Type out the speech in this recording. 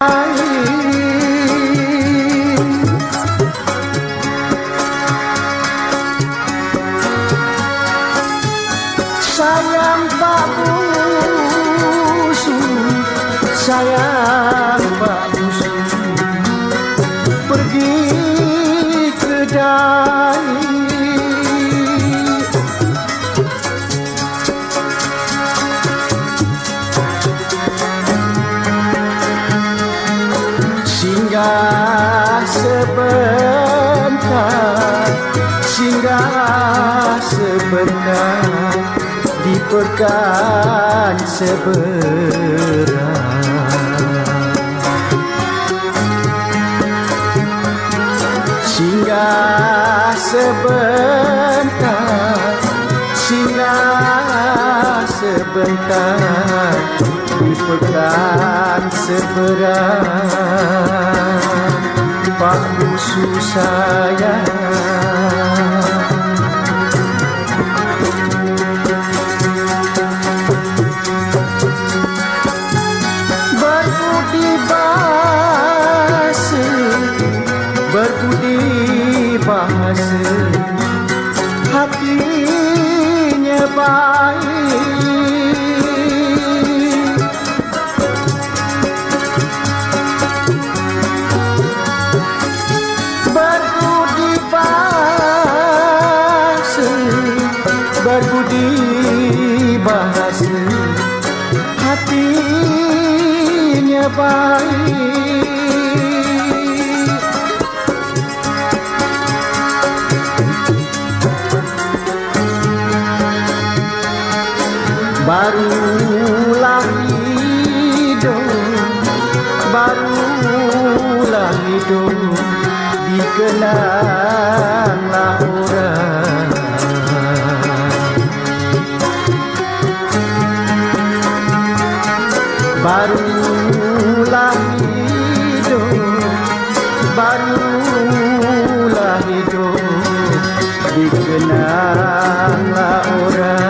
Sayang Pak Busu Sayang Pak Busu Pergi ke Dai Singgah sebentar Singgah sebentar Di pekan seberang Singgah sebentar Singgah sebentar pekan seberang Pak musuh sayang Berbudi bahasa Berbudi bahasa. Hatinya baik Berbudi bahasa hatinya baik. Barulah hidup barulah hidup dikenanglah barulah hidup barulah hidup. Dikenanglah orang